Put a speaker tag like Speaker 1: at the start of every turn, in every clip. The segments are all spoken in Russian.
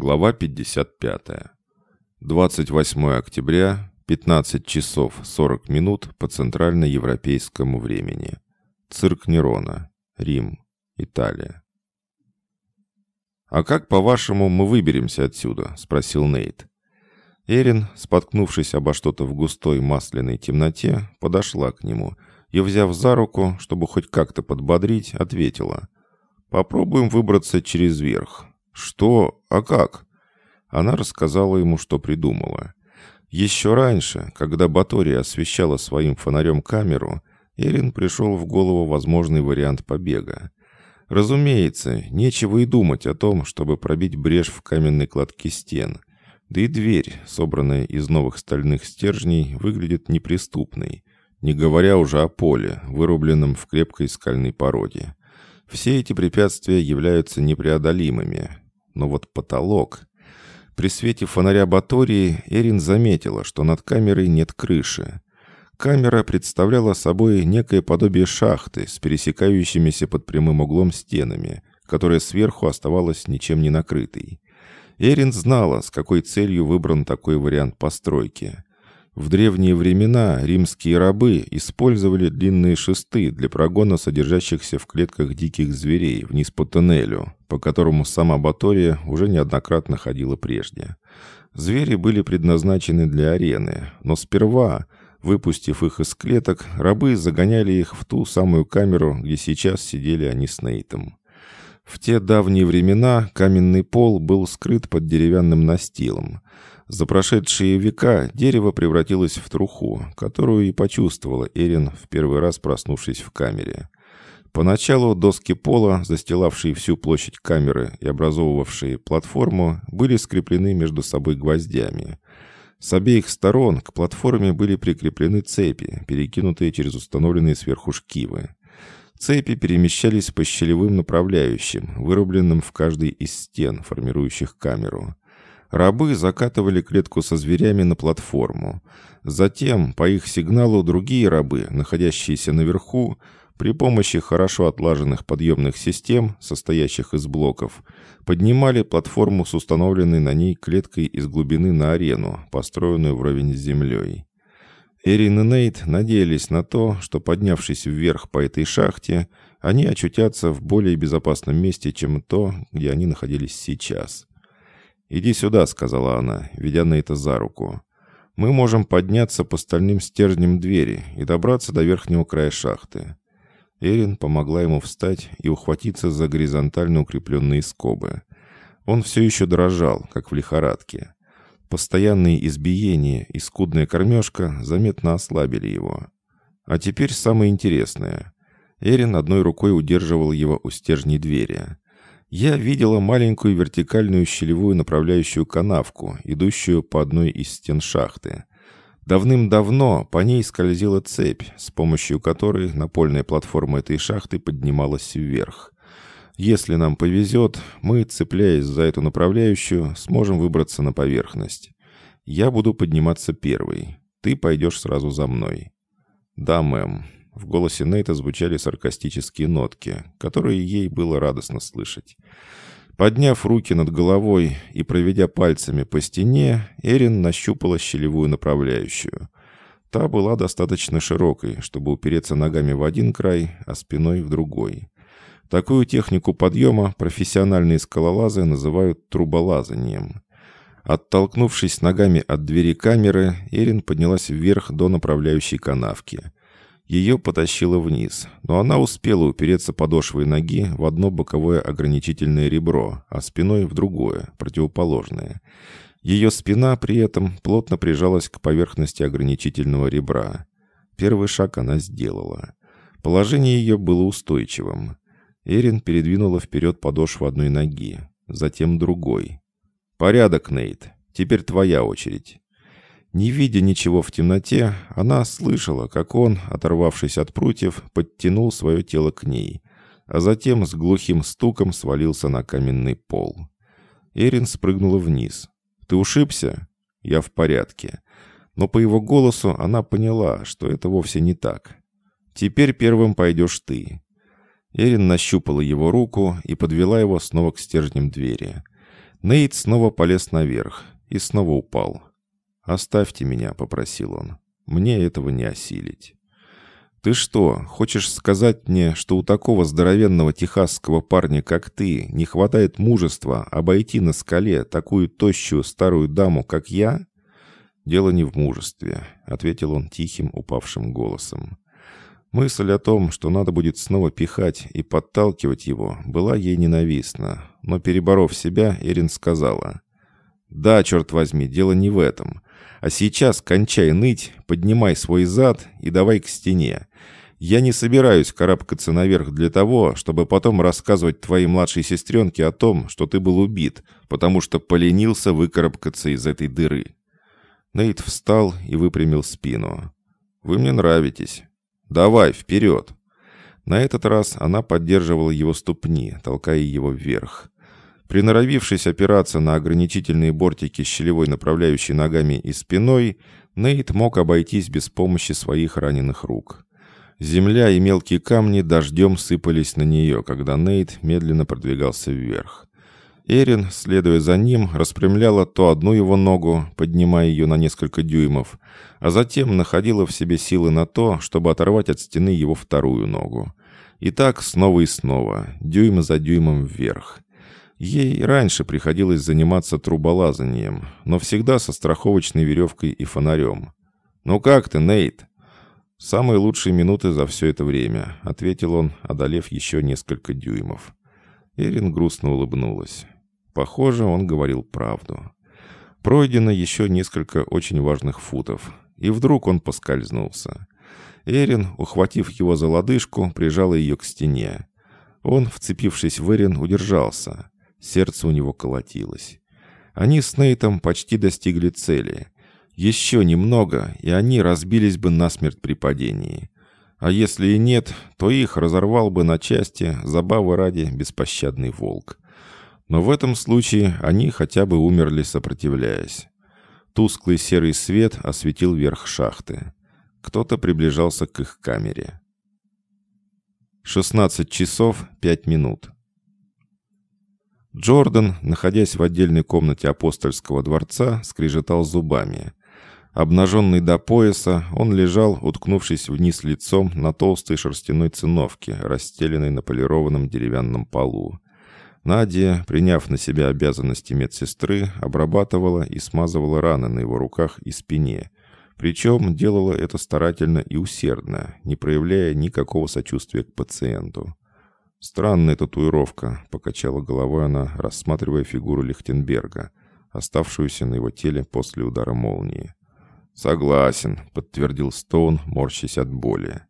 Speaker 1: Глава 55. 28 октября, 15 часов 40 минут по центральноевропейскому времени. Цирк Нерона. Рим. Италия. «А как, по-вашему, мы выберемся отсюда?» – спросил Нейт. Эрин, споткнувшись обо что-то в густой масляной темноте, подошла к нему и, взяв за руку, чтобы хоть как-то подбодрить, ответила. «Попробуем выбраться через верх. «Что? А как?» Она рассказала ему, что придумала. Еще раньше, когда Батория освещала своим фонарем камеру, Эрин пришел в голову возможный вариант побега. Разумеется, нечего и думать о том, чтобы пробить брешь в каменной кладке стен. Да и дверь, собранная из новых стальных стержней, выглядит неприступной, не говоря уже о поле, вырубленном в крепкой скальной породе. Все эти препятствия являются непреодолимыми, но вот потолок... При свете фонаря Батории Эрин заметила, что над камерой нет крыши. Камера представляла собой некое подобие шахты с пересекающимися под прямым углом стенами, которая сверху оставалась ничем не накрытой. Эрин знала, с какой целью выбран такой вариант постройки. В древние времена римские рабы использовали длинные шесты для прогона содержащихся в клетках диких зверей вниз по тоннелю, по которому сама Батория уже неоднократно ходила прежде. Звери были предназначены для арены, но сперва, выпустив их из клеток, рабы загоняли их в ту самую камеру, где сейчас сидели они с Нейтом. В те давние времена каменный пол был скрыт под деревянным настилом, за прошедшие века дерево превратилось в труху, которую и почувствовала Эрин в первый раз проснувшись в камере. Поначалу доски пола, застилавшие всю площадь камеры и образовывавшие платформу, были скреплены между собой гвоздями. С обеих сторон к платформе были прикреплены цепи, перекинутые через установленные сверху шкивы. Цепи перемещались по щелевым направляющим, вырубленным в каждой из стен, формирующих камеру. Рабы закатывали клетку со зверями на платформу. Затем, по их сигналу, другие рабы, находящиеся наверху, при помощи хорошо отлаженных подъемных систем, состоящих из блоков, поднимали платформу с установленной на ней клеткой из глубины на арену, построенную вровень с землей. Эрин и Нейт надеялись на то, что, поднявшись вверх по этой шахте, они очутятся в более безопасном месте, чем то, где они находились сейчас. «Иди сюда», — сказала она, ведя Нейта за руку. «Мы можем подняться по стальным стержням двери и добраться до верхнего края шахты». Эрин помогла ему встать и ухватиться за горизонтально укрепленные скобы. Он все еще дрожал, как в лихорадке. Постоянные избиения и скудная кормежка заметно ослабили его. А теперь самое интересное. Эрин одной рукой удерживал его у стержней двери я видела маленькую вертикальную щелевую направляющую канавку, идущую по одной из стен шахты. Давным-давно по ней скользила цепь, с помощью которой напольная платформа этой шахты поднималась вверх. Если нам повезет, мы, цепляясь за эту направляющую, сможем выбраться на поверхность. Я буду подниматься первый. Ты пойдешь сразу за мной. Да, мэм. В голосе Нейта звучали саркастические нотки, которые ей было радостно слышать. Подняв руки над головой и проведя пальцами по стене, Эрин нащупала щелевую направляющую. Та была достаточно широкой, чтобы упереться ногами в один край, а спиной в другой. Такую технику подъема профессиональные скалолазы называют труболазанием. Оттолкнувшись ногами от двери камеры, Эрин поднялась вверх до направляющей канавки. Ее потащило вниз, но она успела упереться подошвой ноги в одно боковое ограничительное ребро, а спиной в другое, противоположное. Ее спина при этом плотно прижалась к поверхности ограничительного ребра. Первый шаг она сделала. Положение ее было устойчивым. Эрин передвинула вперед подошву одной ноги, затем другой. «Порядок, Нейт. Теперь твоя очередь». Не видя ничего в темноте, она слышала, как он, оторвавшись от прутьев, подтянул свое тело к ней, а затем с глухим стуком свалился на каменный пол. Эрин спрыгнула вниз. «Ты ушибся?» «Я в порядке». Но по его голосу она поняла, что это вовсе не так. «Теперь первым пойдешь ты». Эрин нащупала его руку и подвела его снова к стержням двери. Нейт снова полез наверх и снова упал. «Оставьте меня», — попросил он. «Мне этого не осилить». «Ты что, хочешь сказать мне, что у такого здоровенного техасского парня, как ты, не хватает мужества обойти на скале такую тощую старую даму, как я?» «Дело не в мужестве», — ответил он тихим, упавшим голосом. Мысль о том, что надо будет снова пихать и подталкивать его, была ей ненавистна. Но, переборов себя, Эрин сказала, «Да, черт возьми, дело не в этом. А сейчас кончай ныть, поднимай свой зад и давай к стене. Я не собираюсь карабкаться наверх для того, чтобы потом рассказывать твоей младшей сестренке о том, что ты был убит, потому что поленился выкарабкаться из этой дыры». Нейт встал и выпрямил спину. «Вы мне нравитесь. Давай, вперед!» На этот раз она поддерживала его ступни, толкая его вверх. Приноровившись опираться на ограничительные бортики щелевой направляющей ногами и спиной, Нейт мог обойтись без помощи своих раненых рук. Земля и мелкие камни дождем сыпались на нее, когда Нейт медленно продвигался вверх. Эрин, следуя за ним, распрямляла то одну его ногу, поднимая ее на несколько дюймов, а затем находила в себе силы на то, чтобы оторвать от стены его вторую ногу. И так снова и снова, дюйм за дюймом вверх. Ей раньше приходилось заниматься труболазанием, но всегда со страховочной веревкой и фонарем. «Ну как ты, Нейт?» «Самые лучшие минуты за все это время», — ответил он, одолев еще несколько дюймов. Эрин грустно улыбнулась. Похоже, он говорил правду. Пройдено еще несколько очень важных футов, и вдруг он поскользнулся. Эрин, ухватив его за лодыжку, прижала ее к стене. Он, вцепившись в Эрин, удержался. Сердце у него колотилось. Они с Нейтом почти достигли цели. Еще немного, и они разбились бы насмерть при падении. А если и нет, то их разорвал бы на части, забавы ради, беспощадный волк. Но в этом случае они хотя бы умерли, сопротивляясь. Тусклый серый свет осветил верх шахты. Кто-то приближался к их камере. 16 часов 5 минут. Джордан, находясь в отдельной комнате апостольского дворца, скрежетал зубами. Обнаженный до пояса, он лежал, уткнувшись вниз лицом на толстой шерстяной циновке, расстеленной на полированном деревянном полу. Надя, приняв на себя обязанности медсестры, обрабатывала и смазывала раны на его руках и спине. Причем делала это старательно и усердно, не проявляя никакого сочувствия к пациенту. «Странная татуировка», — покачала головой она, рассматривая фигуру Лихтенберга, оставшуюся на его теле после удара молнии. «Согласен», — подтвердил Стоун, морщась от боли.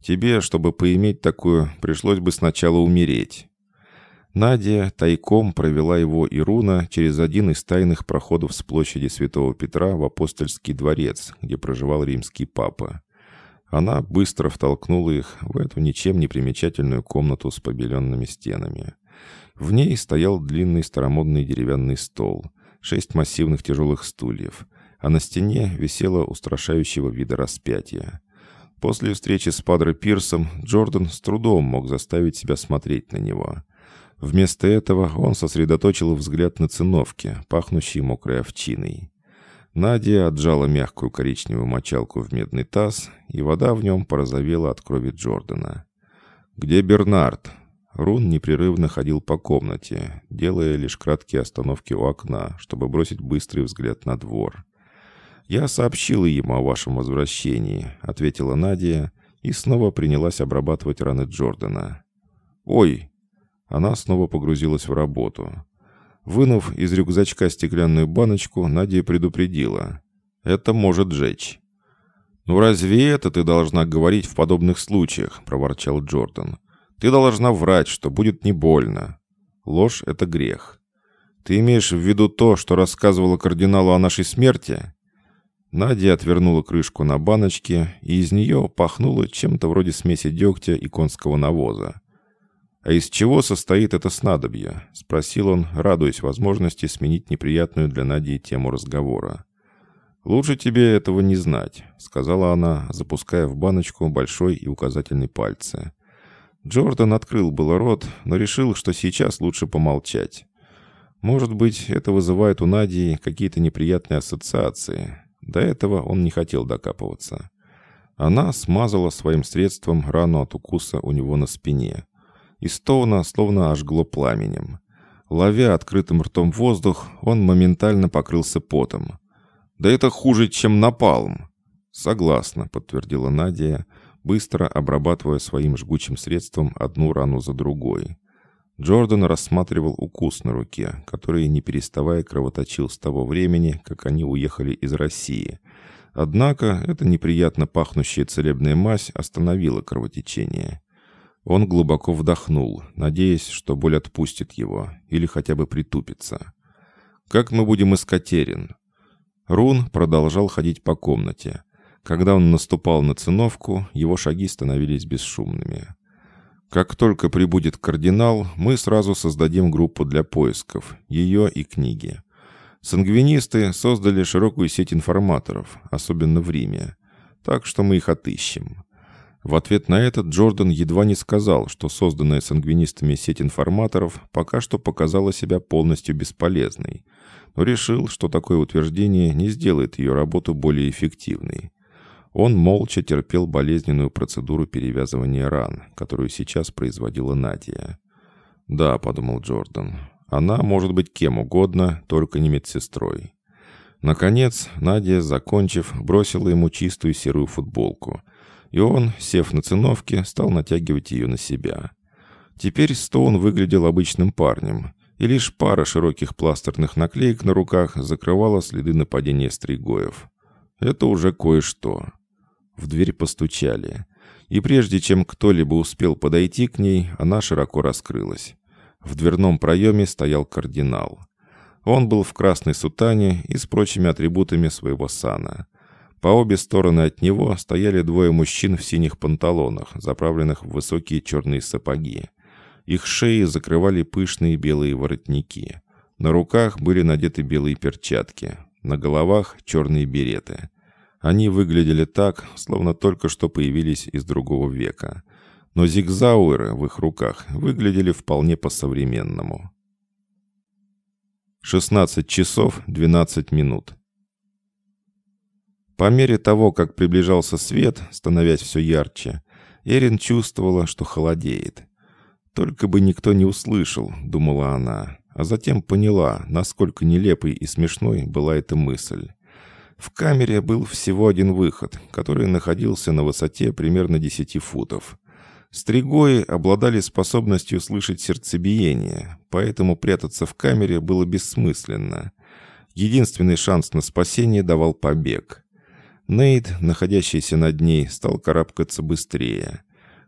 Speaker 1: «Тебе, чтобы поиметь такую, пришлось бы сначала умереть». Надя тайком провела его и Руна через один из тайных проходов с площади Святого Петра в апостольский дворец, где проживал римский папа. Она быстро втолкнула их в эту ничем не примечательную комнату с побеленными стенами. В ней стоял длинный старомодный деревянный стол, шесть массивных тяжелых стульев, а на стене висело устрашающего вида распятие. После встречи с Падре Пирсом Джордан с трудом мог заставить себя смотреть на него. Вместо этого он сосредоточил взгляд на циновки, пахнущие мокрой овчиной. Надя отжала мягкую коричневую мочалку в медный таз, и вода в нем порозовела от крови Джордана. «Где Бернард?» Рун непрерывно ходил по комнате, делая лишь краткие остановки у окна, чтобы бросить быстрый взгляд на двор. «Я сообщила ему о вашем возвращении», — ответила Надя и снова принялась обрабатывать раны Джордана. «Ой!» Она снова погрузилась в работу. Вынув из рюкзачка стеклянную баночку, Надя предупредила. «Это может жечь». «Ну разве это ты должна говорить в подобных случаях?» – проворчал Джордан. «Ты должна врать, что будет не больно. Ложь – это грех. Ты имеешь в виду то, что рассказывала кардиналу о нашей смерти?» Надя отвернула крышку на баночке, и из нее пахнуло чем-то вроде смеси дегтя и конского навоза. «А из чего состоит это снадобье?» — спросил он, радуясь возможности сменить неприятную для Нади тему разговора. «Лучше тебе этого не знать», — сказала она, запуская в баночку большой и указательный пальцы. Джордан открыл было рот, но решил, что сейчас лучше помолчать. Может быть, это вызывает у Нади какие-то неприятные ассоциации. До этого он не хотел докапываться. Она смазала своим средством рану от укуса у него на спине. И Стоуна словно ожгло пламенем. Ловя открытым ртом воздух, он моментально покрылся потом. «Да это хуже, чем напалм!» «Согласна», — подтвердила Надя, быстро обрабатывая своим жгучим средством одну рану за другой. Джордан рассматривал укус на руке, который, не переставая, кровоточил с того времени, как они уехали из России. Однако эта неприятно пахнущая целебная мазь остановила кровотечение. Он глубоко вдохнул, надеясь, что боль отпустит его или хотя бы притупится. «Как мы будем искать Эрин?» Рун продолжал ходить по комнате. Когда он наступал на циновку, его шаги становились бесшумными. «Как только прибудет кардинал, мы сразу создадим группу для поисков, ее и книги. Сангвинисты создали широкую сеть информаторов, особенно в Риме, так что мы их отыщем. В ответ на это Джордан едва не сказал, что созданная сангвинистами сеть информаторов пока что показала себя полностью бесполезной, но решил, что такое утверждение не сделает ее работу более эффективной. Он молча терпел болезненную процедуру перевязывания ран, которую сейчас производила Надя. «Да», — подумал Джордан, — «она может быть кем угодно, только не медсестрой». Наконец, Надя, закончив, бросила ему чистую серую футболку — и он, сев на циновке, стал натягивать ее на себя. Теперь Стоун выглядел обычным парнем, и лишь пара широких пластерных наклеек на руках закрывала следы нападения стригоев. Это уже кое-что. В дверь постучали. И прежде чем кто-либо успел подойти к ней, она широко раскрылась. В дверном проеме стоял кардинал. Он был в красной сутане и с прочими атрибутами своего сана. По обе стороны от него стояли двое мужчин в синих панталонах, заправленных в высокие черные сапоги. Их шеи закрывали пышные белые воротники. На руках были надеты белые перчатки, на головах черные береты. Они выглядели так, словно только что появились из другого века. Но зигзауэры в их руках выглядели вполне по-современному. 16 часов 12 минут. По мере того, как приближался свет, становясь все ярче, Эрин чувствовала, что холодеет. «Только бы никто не услышал», — думала она, а затем поняла, насколько нелепой и смешной была эта мысль. В камере был всего один выход, который находился на высоте примерно 10 футов. Стригои обладали способностью слышать сердцебиение, поэтому прятаться в камере было бессмысленно. Единственный шанс на спасение давал побег. Нейт, находящийся над ней, стал карабкаться быстрее.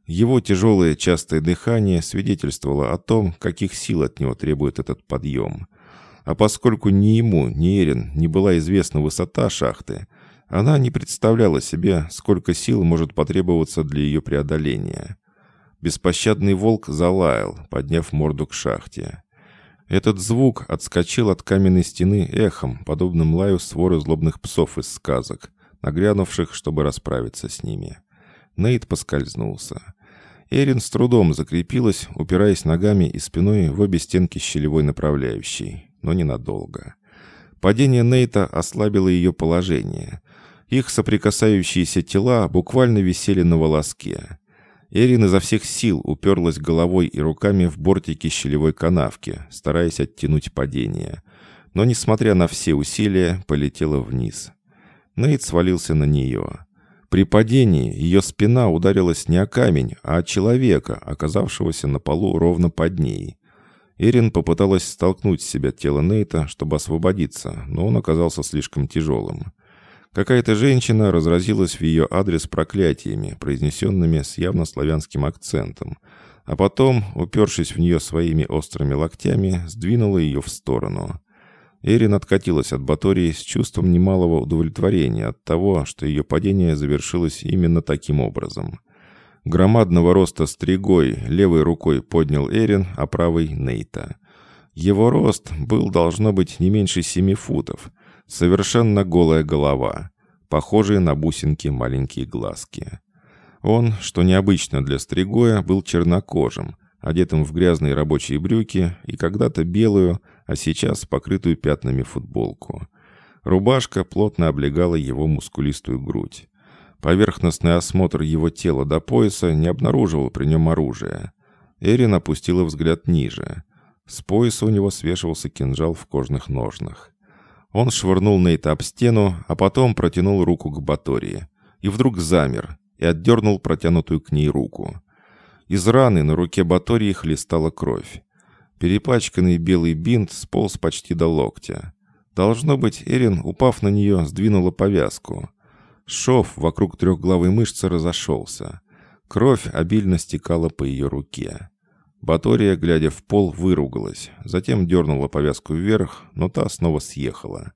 Speaker 1: Его тяжелое частое дыхание свидетельствовало о том, каких сил от него требует этот подъем. А поскольку ни ему, ни Эрин не была известна высота шахты, она не представляла себе, сколько сил может потребоваться для ее преодоления. Беспощадный волк залаял, подняв морду к шахте. Этот звук отскочил от каменной стены эхом, подобным лаю своры злобных псов из сказок, нагрянувших, чтобы расправиться с ними. Нейт поскользнулся. Эрин с трудом закрепилась, упираясь ногами и спиной в обе стенки щелевой направляющей, но ненадолго. Падение Нейта ослабило ее положение. Их соприкасающиеся тела буквально висели на волоске. Эрин изо всех сил уперлась головой и руками в бортики щелевой канавки, стараясь оттянуть падение. Но, несмотря на все усилия, полетела вниз. Нейт свалился на нее. При падении ее спина ударилась не о камень, а о человека, оказавшегося на полу ровно под ней. Эрин попыталась столкнуть с себя тело Нейта, чтобы освободиться, но он оказался слишком тяжелым. Какая-то женщина разразилась в ее адрес проклятиями, произнесенными с явно славянским акцентом, а потом, упершись в нее своими острыми локтями, сдвинула ее в сторону. Эрин откатилась от Батории с чувством немалого удовлетворения от того, что ее падение завершилось именно таким образом. Громадного роста стригой левой рукой поднял Эрин, а правой — Нейта. Его рост был, должно быть, не меньше семи футов. Совершенно голая голова, похожие на бусинки маленькие глазки. Он, что необычно для стригоя, был чернокожим, одетым в грязные рабочие брюки и когда-то белую, а сейчас покрытую пятнами футболку. Рубашка плотно облегала его мускулистую грудь. Поверхностный осмотр его тела до пояса не обнаруживал при нем оружия. Эрин опустила взгляд ниже. С пояса у него свешивался кинжал в кожных ножнах. Он швырнул Нейта об стену, а потом протянул руку к Батории. И вдруг замер и отдернул протянутую к ней руку. Из раны на руке Батории хлестала кровь. Перепачканный белый бинт сполз почти до локтя. Должно быть, Эрин, упав на нее, сдвинула повязку. Шов вокруг трехглавой мышцы разошелся. Кровь обильно стекала по ее руке. Батория, глядя в пол, выругалась, затем дернула повязку вверх, но та снова съехала.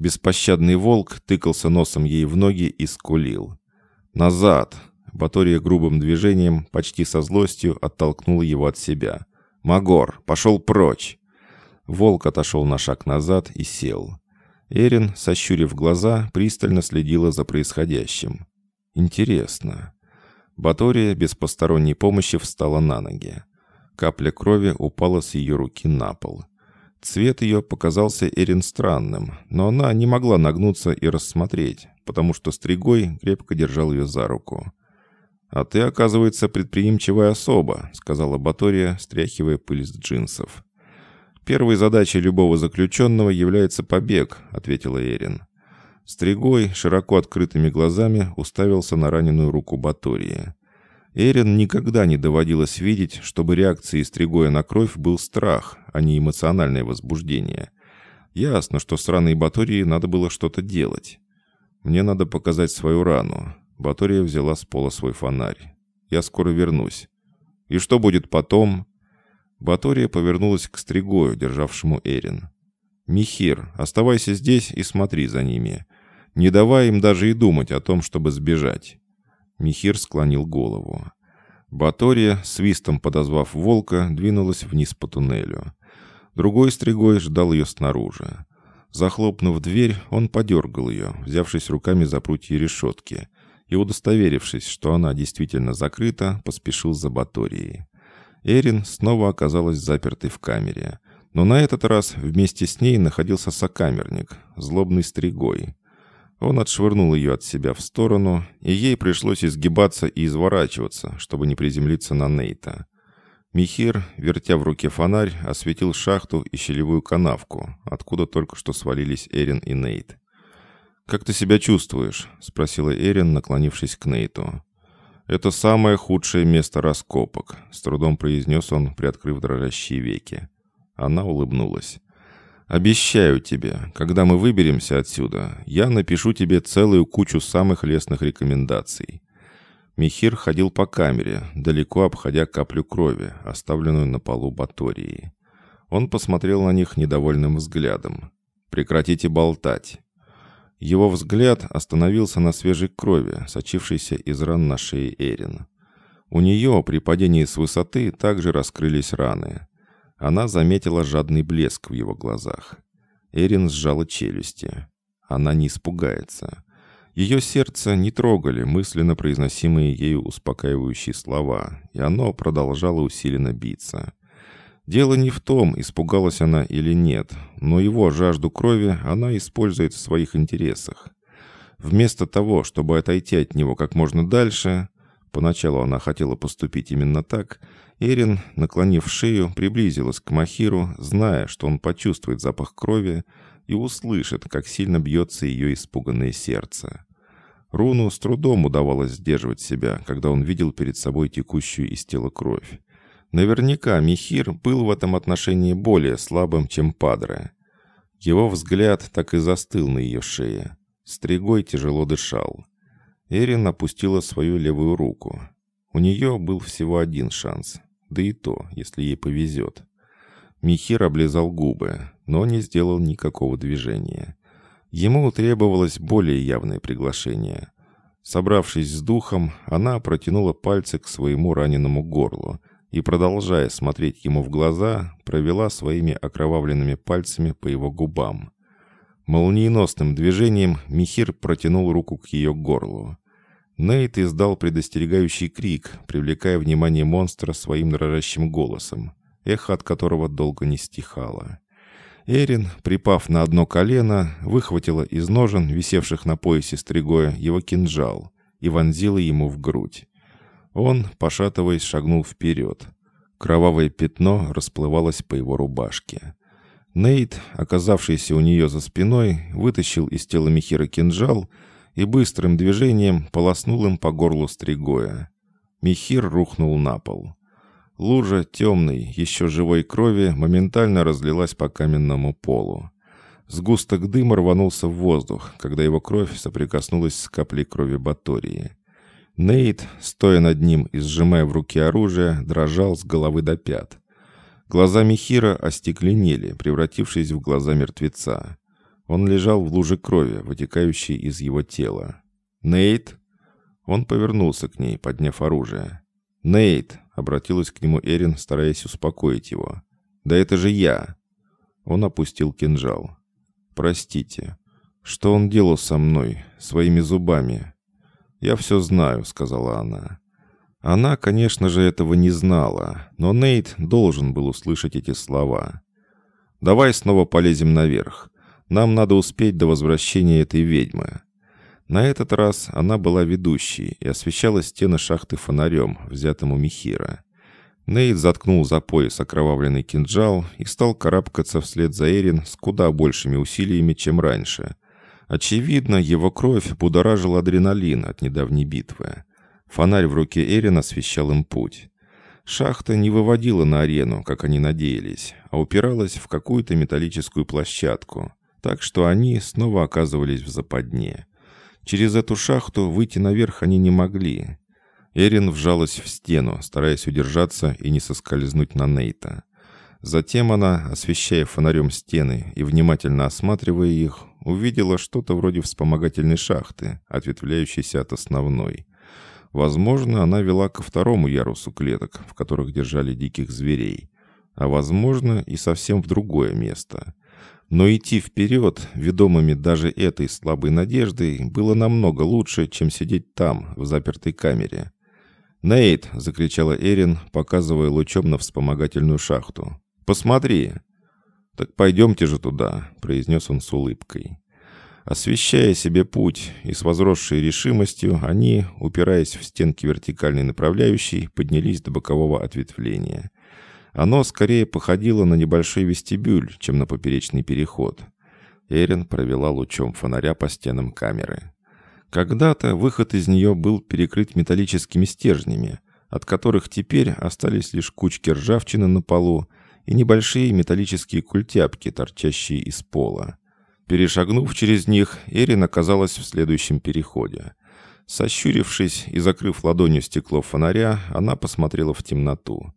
Speaker 1: Беспощадный волк тыкался носом ей в ноги и скулил. «Назад!» Батория грубым движением, почти со злостью, оттолкнула его от себя. «Магор, пошел прочь!» Волк отошел на шаг назад и сел. Эрин, сощурив глаза, пристально следила за происходящим. «Интересно». Батория без посторонней помощи встала на ноги. Капля крови упала с ее руки на пол. Цвет ее показался Эрин странным, но она не могла нагнуться и рассмотреть, потому что Стригой крепко держал ее за руку. «А ты, оказывается, предприимчивая особа», — сказала Батория, стряхивая пыль с джинсов. «Первой задачей любого заключенного является побег», — ответила Эрин. Стригой, широко открытыми глазами, уставился на раненую руку Батории. Эрин никогда не доводилось видеть, чтобы реакцией Стригоя на кровь был страх, а не эмоциональное возбуждение. Ясно, что сраной Батории надо было что-то делать. «Мне надо показать свою рану». Батория взяла с пола свой фонарь. «Я скоро вернусь». «И что будет потом?» Батория повернулась к Стригою, державшему Эрин. «Михир, оставайся здесь и смотри за ними. Не давай им даже и думать о том, чтобы сбежать». Михир склонил голову. Батория, свистом подозвав волка, двинулась вниз по туннелю. Другой стригой ждал ее снаружи. Захлопнув дверь, он подергал ее, взявшись руками за прутья решетки, и, удостоверившись, что она действительно закрыта, поспешил за Баторией. Эрин снова оказалась запертой в камере. Но на этот раз вместе с ней находился сокамерник, злобный стригой. Он отшвырнул ее от себя в сторону, и ей пришлось изгибаться и изворачиваться, чтобы не приземлиться на Нейта. Михир, вертя в руке фонарь, осветил шахту и щелевую канавку, откуда только что свалились Эрин и Нейт. «Как ты себя чувствуешь?» — спросила Эрин, наклонившись к Нейту. «Это самое худшее место раскопок», — с трудом произнес он, приоткрыв дрожащие веки. Она улыбнулась. «Обещаю тебе, когда мы выберемся отсюда, я напишу тебе целую кучу самых лестных рекомендаций». Михир ходил по камере, далеко обходя каплю крови, оставленную на полу батории. Он посмотрел на них недовольным взглядом. «Прекратите болтать. Его взгляд остановился на свежей крови, сочившейся из ран на шее Эрин. У нее при падении с высоты также раскрылись раны. Она заметила жадный блеск в его глазах. Эрин сжала челюсти. Она не испугается. Ее сердце не трогали мысленно произносимые ею успокаивающие слова, и оно продолжало усиленно биться. Дело не в том, испугалась она или нет, но его жажду крови она использует в своих интересах. Вместо того, чтобы отойти от него как можно дальше, поначалу она хотела поступить именно так, Эрин, наклонив шею, приблизилась к Махиру, зная, что он почувствует запах крови и услышит, как сильно бьется ее испуганное сердце. Руну с трудом удавалось сдерживать себя, когда он видел перед собой текущую из тела кровь. Наверняка Михир был в этом отношении более слабым, чем Падре. Его взгляд так и застыл на ее шее. Стригой тяжело дышал. Эрин опустила свою левую руку. У нее был всего один шанс. Да и то, если ей повезет. Михир облизал губы, но не сделал никакого движения. Ему требовалось более явное приглашение. Собравшись с духом, она протянула пальцы к своему раненому горлу – и, продолжая смотреть ему в глаза, провела своими окровавленными пальцами по его губам. Молниеносным движением Михир протянул руку к ее горлу. Нейт издал предостерегающий крик, привлекая внимание монстра своим дрожащим голосом, эхо от которого долго не стихало. Эрин, припав на одно колено, выхватила из ножен, висевших на поясе стригоя, его кинжал и вонзила ему в грудь. Он, пошатываясь, шагнул вперед. Кровавое пятно расплывалось по его рубашке. Нейт, оказавшийся у нее за спиной, вытащил из тела Михира кинжал и быстрым движением полоснул им по горлу стригоя. Михир рухнул на пол. Лужа темной, еще живой крови моментально разлилась по каменному полу. Сгусток дыма рванулся в воздух, когда его кровь соприкоснулась с каплей крови Батории. Нейт, стоя над ним и сжимая в руке оружие, дрожал с головы до пят. Глаза Михира остекленели, превратившись в глаза мертвеца. Он лежал в луже крови, вытекающей из его тела. «Нейт?» Он повернулся к ней, подняв оружие. «Нейт!» — обратилась к нему Эрин, стараясь успокоить его. «Да это же я!» Он опустил кинжал. «Простите. Что он делал со мной, своими зубами?» «Я все знаю», — сказала она. Она, конечно же, этого не знала, но Нейт должен был услышать эти слова. «Давай снова полезем наверх. Нам надо успеть до возвращения этой ведьмы». На этот раз она была ведущей и освещала стены шахты фонарем, взятым у Михира. Нейт заткнул за пояс окровавленный кинжал и стал карабкаться вслед за Эрин с куда большими усилиями, чем раньше. Очевидно, его кровь будоражил адреналин от недавней битвы. Фонарь в руке Эрин освещал им путь. Шахта не выводила на арену, как они надеялись, а упиралась в какую-то металлическую площадку, так что они снова оказывались в западне. Через эту шахту выйти наверх они не могли. Эрин вжалась в стену, стараясь удержаться и не соскользнуть на Нейта. Затем она, освещая фонарем стены и внимательно осматривая их, увидела что-то вроде вспомогательной шахты, ответвляющейся от основной. Возможно, она вела ко второму ярусу клеток, в которых держали диких зверей. А возможно, и совсем в другое место. Но идти вперед, ведомыми даже этой слабой надеждой, было намного лучше, чем сидеть там, в запертой камере. «Нейт!» — закричала Эрин, показывая лучом на вспомогательную шахту. «Посмотри!» «Так пойдемте же туда», — произнес он с улыбкой. Освещая себе путь и с возросшей решимостью, они, упираясь в стенки вертикальной направляющей, поднялись до бокового ответвления — оно скорее походило на небольшой вестибюль, чем на поперечный переход. Эрин провела лучом фонаря по стенам камеры. Когда-то выход из нее был перекрыт металлическими стержнями, от которых теперь остались лишь кучки ржавчины на полу и небольшие металлические культяпки, торчащие из пола. Перешагнув через них, Эрин оказалась в следующем переходе. Сощурившись и закрыв ладонью стекло фонаря, она посмотрела в темноту.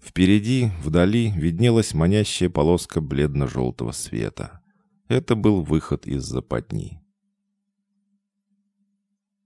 Speaker 1: Впереди, вдали, виднелась манящая полоска бледно-желтого света. Это был выход из западни.